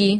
aqui